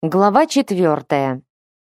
Глава четвертая.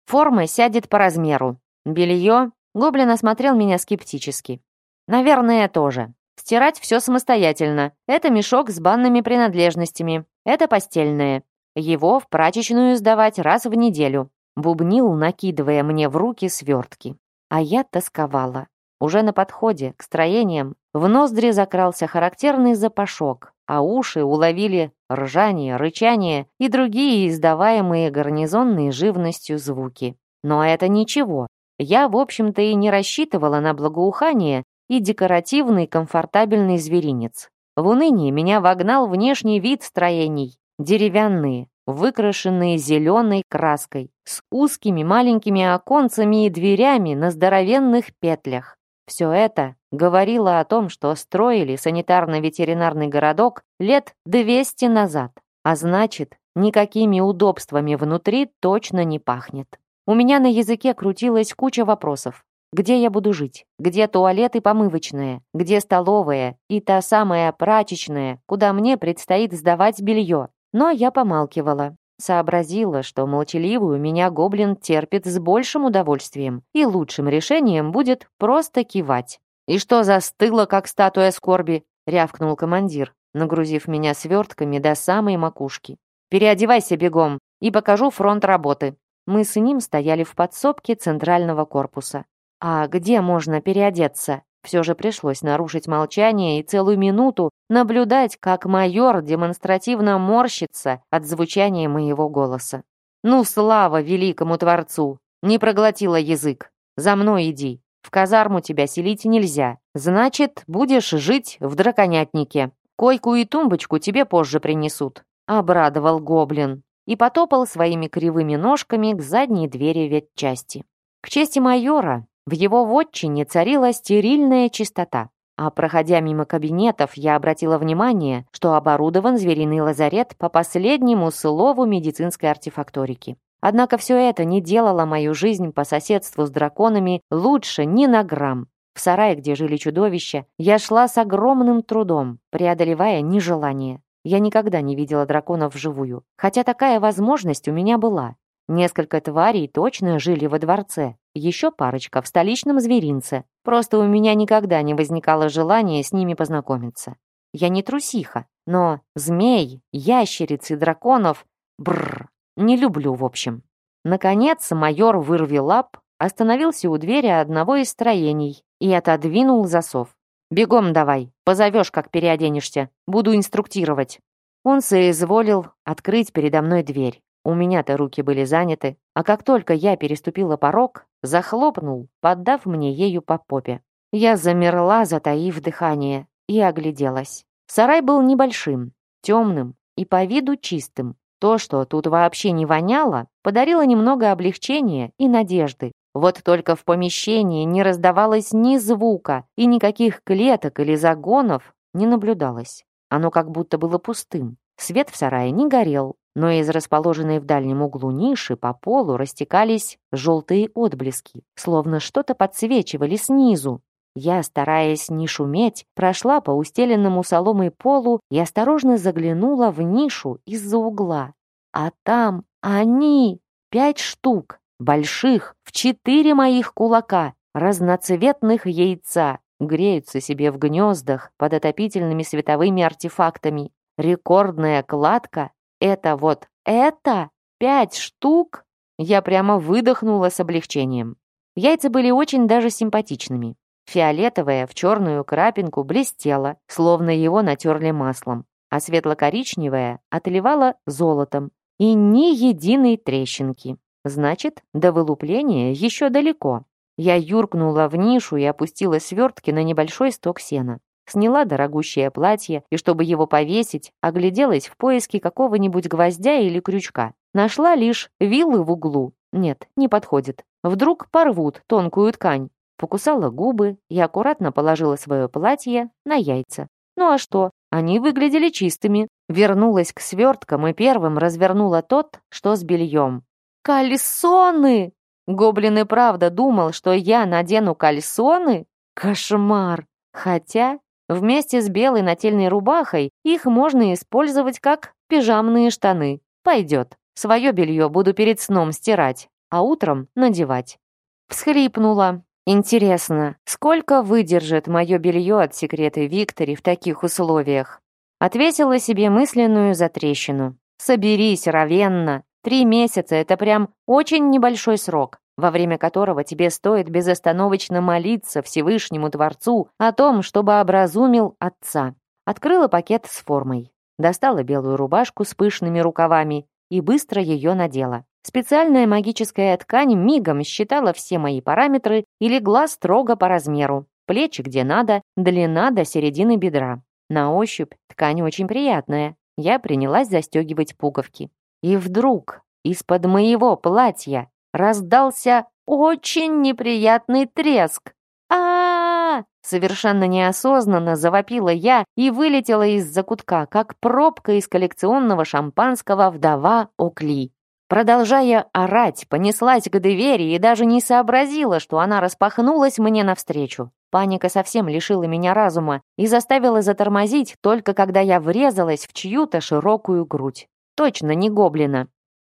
Форма сядет по размеру. Белье. Гоблин осмотрел меня скептически. Наверное, тоже. Стирать все самостоятельно. Это мешок с банными принадлежностями. Это постельное. Его в прачечную сдавать раз в неделю. Бубнил, накидывая мне в руки свертки. А я тосковала. Уже на подходе к строениям в ноздри закрался характерный запашок, а уши уловили ржание, рычание и другие издаваемые гарнизонной живностью звуки. Но это ничего. Я, в общем-то, и не рассчитывала на благоухание и декоративный комфортабельный зверинец. В уныние меня вогнал внешний вид строений. Деревянные, выкрашенные зеленой краской, с узкими маленькими оконцами и дверями на здоровенных петлях. Все это говорило о том, что строили санитарно-ветеринарный городок лет 200 назад, а значит, никакими удобствами внутри точно не пахнет. У меня на языке крутилась куча вопросов. Где я буду жить? Где туалет и помывочная? Где столовая и та самая прачечная, куда мне предстоит сдавать белье? Но я помалкивала. Сообразила, что молчаливую меня гоблин терпит с большим удовольствием, и лучшим решением будет просто кивать. «И что застыло, как статуя скорби?» — рявкнул командир, нагрузив меня свертками до самой макушки. «Переодевайся бегом и покажу фронт работы». Мы с ним стояли в подсобке центрального корпуса. «А где можно переодеться?» Все же пришлось нарушить молчание и целую минуту наблюдать, как майор демонстративно морщится от звучания моего голоса. «Ну, слава великому Творцу! Не проглотила язык! За мной иди! В казарму тебя селить нельзя. Значит, будешь жить в драконятнике. Койку и тумбочку тебе позже принесут», — обрадовал гоблин и потопал своими кривыми ножками к задней двери ветчасти. К чести майора, в его вотчине царила стерильная чистота. А проходя мимо кабинетов, я обратила внимание, что оборудован звериный лазарет по последнему слову медицинской артефакторики. Однако все это не делало мою жизнь по соседству с драконами лучше ни на грамм. В сарае, где жили чудовища, я шла с огромным трудом, преодолевая нежелание. Я никогда не видела драконов вживую, хотя такая возможность у меня была. Несколько тварей точно жили во дворце, еще парочка в столичном зверинце. Просто у меня никогда не возникало желания с ними познакомиться. Я не трусиха, но змей, ящериц и драконов... Бррр, не люблю, в общем. Наконец, майор вырви лап остановился у двери одного из строений и отодвинул засов. «Бегом давай, позовешь, как переоденешься. Буду инструктировать». Он соизволил открыть передо мной дверь. У меня-то руки были заняты, а как только я переступила порог, захлопнул, поддав мне ею по попе. Я замерла, затаив дыхание, и огляделась. Сарай был небольшим, темным и по виду чистым. То, что тут вообще не воняло, подарило немного облегчения и надежды. Вот только в помещении не раздавалось ни звука, и никаких клеток или загонов не наблюдалось. Оно как будто было пустым. Свет в сарае не горел, но из расположенной в дальнем углу ниши по полу растекались желтые отблески, словно что-то подсвечивали снизу. Я, стараясь не шуметь, прошла по устеленному соломой полу и осторожно заглянула в нишу из-за угла. А там они, пять штук, больших, в четыре моих кулака, разноцветных яйца, греются себе в гнездах под отопительными световыми артефактами. Рекордная кладка это вот это? Пять штук? Я прямо выдохнула с облегчением. Яйца были очень даже симпатичными. Фиолетовое в черную крапинку блестело, словно его натерли маслом, а светло-коричневое отливало золотом. И ни единой трещинки. Значит, до вылупления еще далеко. Я юркнула в нишу и опустила свертки на небольшой сток сена. Сняла дорогущее платье и, чтобы его повесить, огляделась в поиске какого-нибудь гвоздя или крючка. Нашла лишь вилы в углу. Нет, не подходит. Вдруг порвут тонкую ткань. Покусала губы и аккуратно положила свое платье на яйца. Ну а что? Они выглядели чистыми. Вернулась к сверткам и первым развернула тот, что с бельем. «Кальсоны!» Гоблин и правда думал, что я надену кальсоны? Кошмар! Хотя Вместе с белой нательной рубахой их можно использовать как пижамные штаны. Пойдет. Свое белье буду перед сном стирать, а утром надевать. Всхлипнула. Интересно, сколько выдержит мое белье от секреты Виктори в таких условиях? Ответила себе мысленную затрещину. Соберись, Равенна. Три месяца — это прям очень небольшой срок, во время которого тебе стоит безостановочно молиться Всевышнему Творцу о том, чтобы образумил отца. Открыла пакет с формой. Достала белую рубашку с пышными рукавами и быстро ее надела. Специальная магическая ткань мигом считала все мои параметры и легла строго по размеру. Плечи где надо, длина до середины бедра. На ощупь ткань очень приятная. Я принялась застегивать пуговки. И вдруг из-под моего платья раздался очень неприятный треск. а, -а, -а Совершенно неосознанно завопила я и вылетела из закутка, как пробка из коллекционного шампанского вдова Окли. Продолжая орать, понеслась к двери и даже не сообразила, что она распахнулась мне навстречу. Паника совсем лишила меня разума и заставила затормозить только когда я врезалась в чью-то широкую грудь. Точно не гоблина.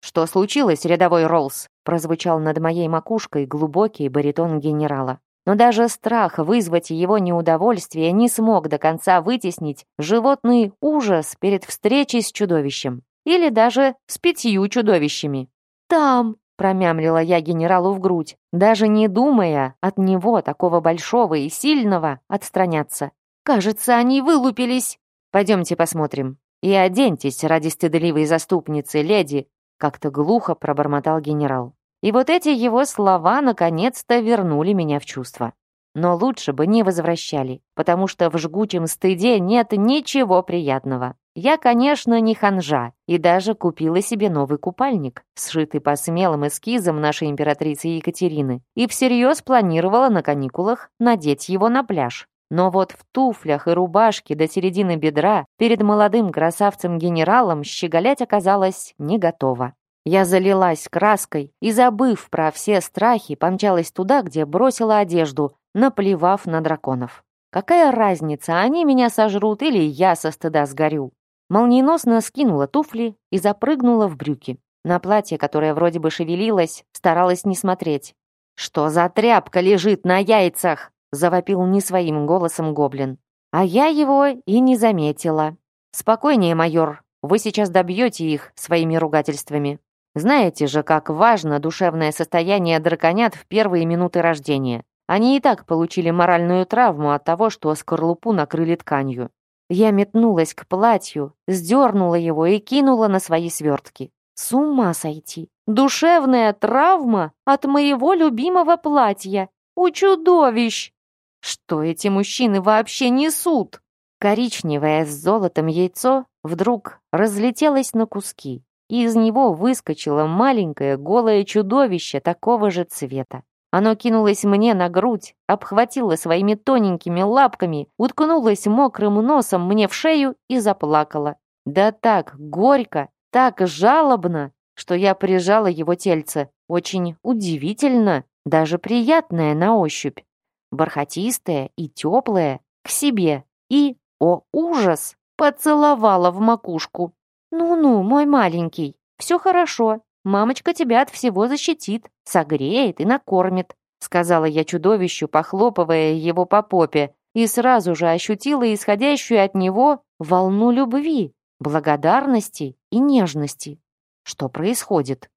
«Что случилось, рядовой Роллс?» прозвучал над моей макушкой глубокий баритон генерала. Но даже страх вызвать его неудовольствие не смог до конца вытеснить животный ужас перед встречей с чудовищем. Или даже с пятью чудовищами. «Там!» — промямлила я генералу в грудь, даже не думая от него, такого большого и сильного, отстраняться. «Кажется, они вылупились!» «Пойдемте посмотрим. И оденьтесь ради стыдливой заступницы, леди!» Как-то глухо пробормотал генерал. И вот эти его слова наконец-то вернули меня в чувство. Но лучше бы не возвращали, потому что в жгучем стыде нет ничего приятного. Я, конечно, не ханжа, и даже купила себе новый купальник, сшитый по смелым эскизам нашей императрицы Екатерины, и всерьез планировала на каникулах надеть его на пляж. Но вот в туфлях и рубашке до середины бедра перед молодым красавцем-генералом щеголять оказалось не готова. Я залилась краской и, забыв про все страхи, помчалась туда, где бросила одежду, наплевав на драконов. Какая разница, они меня сожрут или я со стыда сгорю? Молниеносно скинула туфли и запрыгнула в брюки. На платье, которое вроде бы шевелилось, старалась не смотреть. «Что за тряпка лежит на яйцах?» завопил не своим голосом гоблин. А я его и не заметила. «Спокойнее, майор, вы сейчас добьете их своими ругательствами. Знаете же, как важно душевное состояние драконят в первые минуты рождения. Они и так получили моральную травму от того, что скорлупу накрыли тканью. Я метнулась к платью, сдернула его и кинула на свои свертки. С ума сойти! Душевная травма от моего любимого платья! У чудовищ! Что эти мужчины вообще несут? Коричневое с золотом яйцо вдруг разлетелось на куски и из него выскочило маленькое голое чудовище такого же цвета. Оно кинулось мне на грудь, обхватило своими тоненькими лапками, уткнулось мокрым носом мне в шею и заплакало. Да так горько, так жалобно, что я прижала его тельце. Очень удивительно, даже приятное на ощупь. Бархатистое и теплое, к себе. И, о ужас, поцеловала в макушку. «Ну-ну, мой маленький, все хорошо. Мамочка тебя от всего защитит, согреет и накормит», сказала я чудовищу, похлопывая его по попе, и сразу же ощутила исходящую от него волну любви, благодарности и нежности. Что происходит?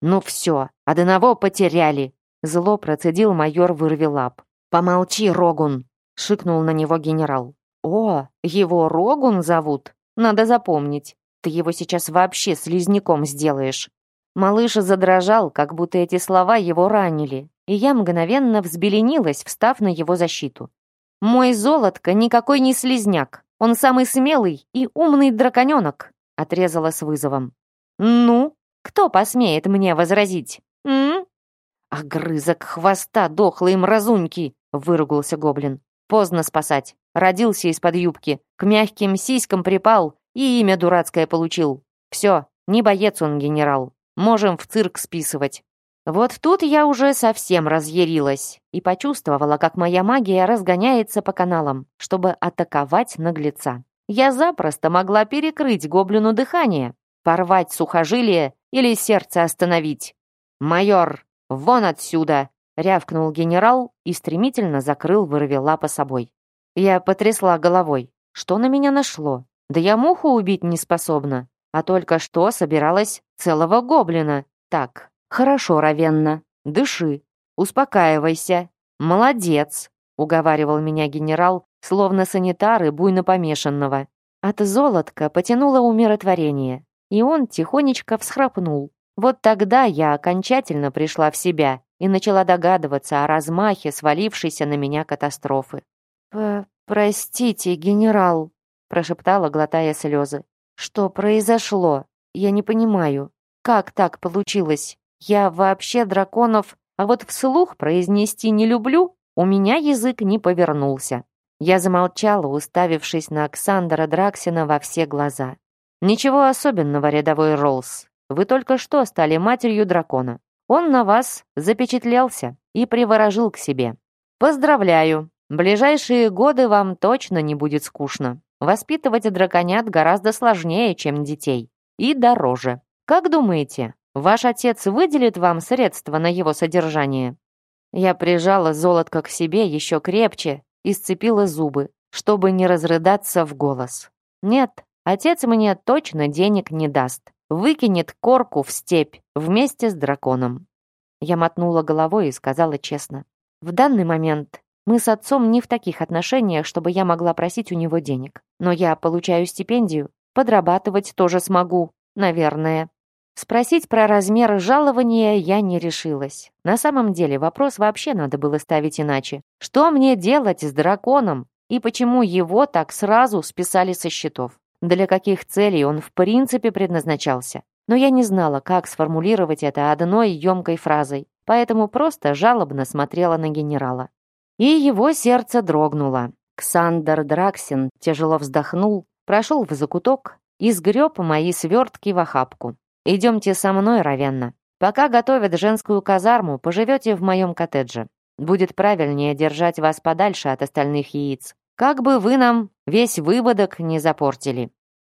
«Ну все, одного потеряли!» Зло процедил майор Вырвелап. «Помолчи, Рогун!» — шикнул на него генерал. «О, его Рогун зовут? Надо запомнить. Ты его сейчас вообще слизняком сделаешь». Малыш задрожал, как будто эти слова его ранили, и я мгновенно взбеленилась, встав на его защиту. «Мой золотко никакой не слизняк. Он самый смелый и умный драконенок», — отрезала с вызовом. «Ну, кто посмеет мне возразить? М? «Огрызок хвоста дохлой мразуньки!» — выругался гоблин. «Поздно спасать. Родился из-под юбки, к мягким сиськам припал и имя дурацкое получил. Все, не боец он, генерал. Можем в цирк списывать. Вот тут я уже совсем разъярилась и почувствовала, как моя магия разгоняется по каналам, чтобы атаковать наглеца. Я запросто могла перекрыть гоблину дыхание, порвать сухожилие или сердце остановить. «Майор, вон отсюда!» — рявкнул генерал и стремительно закрыл вырви лапа собой. Я потрясла головой. Что на меня нашло? Да я муху убить не способна, а только что собиралась целого гоблина. Так, хорошо, Равенна, дыши, успокаивайся. Молодец, уговаривал меня генерал, словно санитары буйно помешанного. От золотка потянуло умиротворение, и он тихонечко всхрапнул. Вот тогда я окончательно пришла в себя и начала догадываться о размахе свалившейся на меня катастрофы. «Простите, генерал», — прошептала, глотая слезы. «Что произошло? Я не понимаю. Как так получилось? Я вообще драконов, а вот вслух произнести не люблю, у меня язык не повернулся. Я замолчала, уставившись на Оксандра Драксина во все глаза. «Ничего особенного, рядовой Роллс. Вы только что стали матерью дракона. Он на вас запечатлелся и приворожил к себе. Поздравляю! Ближайшие годы вам точно не будет скучно. Воспитывать драконят гораздо сложнее, чем детей. И дороже. Как думаете, ваш отец выделит вам средства на его содержание?» Я прижала золотко к себе еще крепче и сцепила зубы, чтобы не разрыдаться в голос. «Нет, отец мне точно денег не даст. Выкинет корку в степь вместе с драконом». Я мотнула головой и сказала честно. «В данный момент мы с отцом не в таких отношениях, чтобы я могла просить у него денег. Но я получаю стипендию, подрабатывать тоже смогу, наверное. Спросить про размер жалования я не решилась. На самом деле вопрос вообще надо было ставить иначе. Что мне делать с драконом? И почему его так сразу списали со счетов? Для каких целей он в принципе предназначался? Но я не знала, как сформулировать это одной емкой фразой, поэтому просто жалобно смотрела на генерала. И его сердце дрогнуло. Ксандер Драксин тяжело вздохнул, прошел в закуток и сгреб мои свертки в охапку. Идемте со мной, Равенна. Пока готовят женскую казарму, поживете в моем коттедже. Будет правильнее держать вас подальше от остальных яиц. Как бы вы нам весь выводок не запортили».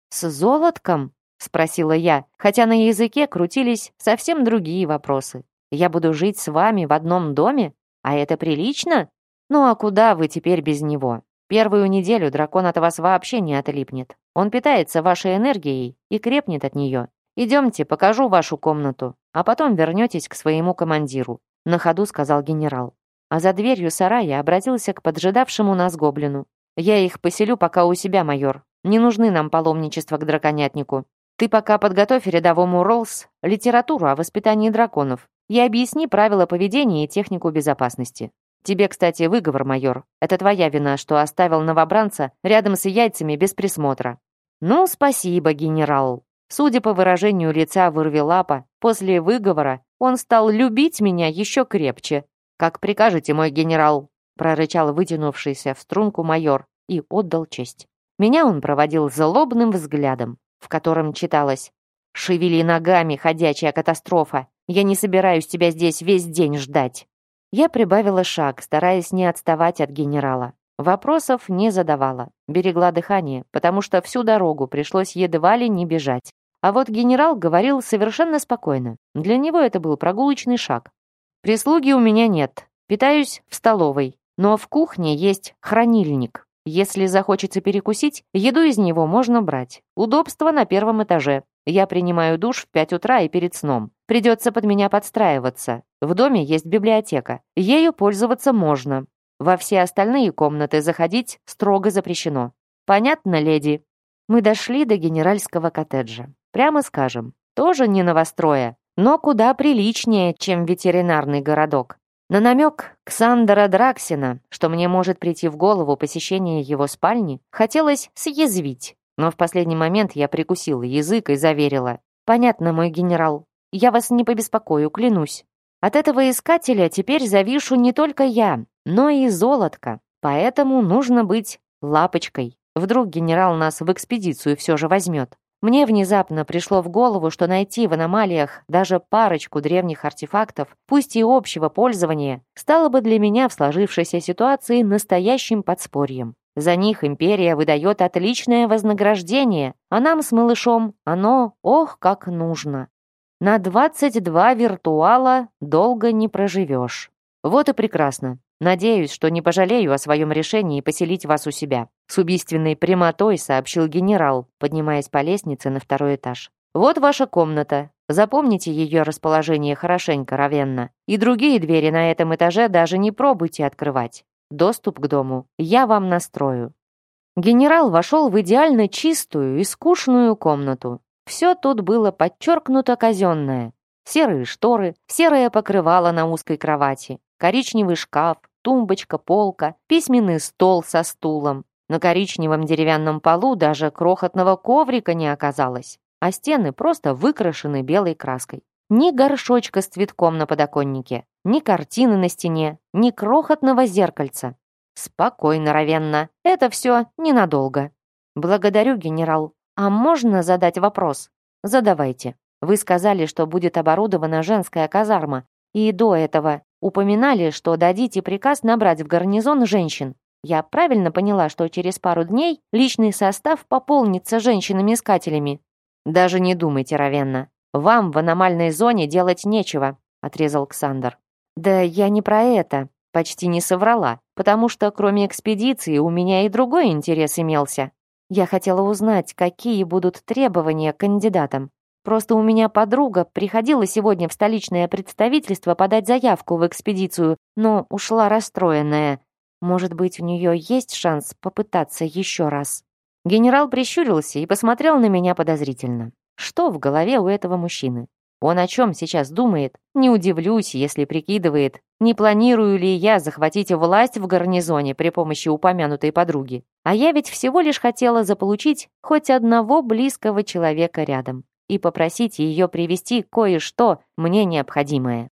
«С золотком?» — спросила я, хотя на языке крутились совсем другие вопросы. «Я буду жить с вами в одном доме? А это прилично? Ну а куда вы теперь без него? Первую неделю дракон от вас вообще не отлипнет. Он питается вашей энергией и крепнет от нее. «Идемте, покажу вашу комнату, а потом вернетесь к своему командиру», на ходу сказал генерал. А за дверью сарая обратился к поджидавшему нас гоблину. «Я их поселю пока у себя, майор. Не нужны нам паломничества к драконятнику. Ты пока подготовь рядовому Роллс литературу о воспитании драконов и объясни правила поведения и технику безопасности. Тебе, кстати, выговор, майор. Это твоя вина, что оставил новобранца рядом с яйцами без присмотра». «Ну, спасибо, генерал», Судя по выражению лица вырвелапа, после выговора он стал любить меня еще крепче. «Как прикажете, мой генерал», — прорычал вытянувшийся в струнку майор и отдал честь. Меня он проводил злобным взглядом, в котором читалось «Шевели ногами, ходячая катастрофа! Я не собираюсь тебя здесь весь день ждать!» Я прибавила шаг, стараясь не отставать от генерала. Вопросов не задавала, берегла дыхание, потому что всю дорогу пришлось едва ли не бежать. А вот генерал говорил совершенно спокойно. Для него это был прогулочный шаг. «Прислуги у меня нет. Питаюсь в столовой. Но в кухне есть хранильник. Если захочется перекусить, еду из него можно брать. Удобство на первом этаже. Я принимаю душ в пять утра и перед сном. Придется под меня подстраиваться. В доме есть библиотека. Ею пользоваться можно. Во все остальные комнаты заходить строго запрещено. Понятно, леди? Мы дошли до генеральского коттеджа. Прямо скажем, тоже не новостроя, но куда приличнее, чем ветеринарный городок. На намек Ксандера Драксина, что мне может прийти в голову посещение его спальни, хотелось съязвить. Но в последний момент я прикусила язык и заверила. «Понятно, мой генерал. Я вас не побеспокою, клянусь. От этого искателя теперь завишу не только я, но и золотко. Поэтому нужно быть лапочкой. Вдруг генерал нас в экспедицию все же возьмет. Мне внезапно пришло в голову, что найти в аномалиях даже парочку древних артефактов, пусть и общего пользования, стало бы для меня в сложившейся ситуации настоящим подспорьем. За них империя выдает отличное вознаграждение, а нам с малышом оно, ох, как нужно. На 22 виртуала долго не проживешь. Вот и прекрасно. Надеюсь, что не пожалею о своем решении поселить вас у себя. С убийственной прямотой сообщил генерал, поднимаясь по лестнице на второй этаж. Вот ваша комната. Запомните ее расположение хорошенько, Равенна. И другие двери на этом этаже даже не пробуйте открывать. Доступ к дому я вам настрою. Генерал вошел в идеально чистую и скучную комнату. Все тут было подчеркнуто казенное. Серые шторы, серое покрывало на узкой кровати, коричневый шкаф, тумбочка, полка, письменный стол со стулом. На коричневом деревянном полу даже крохотного коврика не оказалось, а стены просто выкрашены белой краской. Ни горшочка с цветком на подоконнике, ни картины на стене, ни крохотного зеркальца. Спокойно, Равенна. Это все ненадолго. Благодарю, генерал. А можно задать вопрос? Задавайте. Вы сказали, что будет оборудована женская казарма, и до этого упоминали, что дадите приказ набрать в гарнизон женщин. Я правильно поняла, что через пару дней личный состав пополнится женщинами-искателями? Даже не думайте, Равенна. Вам в аномальной зоне делать нечего, отрезал Ксандр. Да я не про это. Почти не соврала, потому что кроме экспедиции у меня и другой интерес имелся. Я хотела узнать, какие будут требования к кандидатам. Просто у меня подруга приходила сегодня в столичное представительство подать заявку в экспедицию, но ушла расстроенная. Может быть, у нее есть шанс попытаться еще раз. Генерал прищурился и посмотрел на меня подозрительно. Что в голове у этого мужчины? Он о чем сейчас думает? Не удивлюсь, если прикидывает, не планирую ли я захватить власть в гарнизоне при помощи упомянутой подруги. А я ведь всего лишь хотела заполучить хоть одного близкого человека рядом и попросить ее привести кое-что мне необходимое.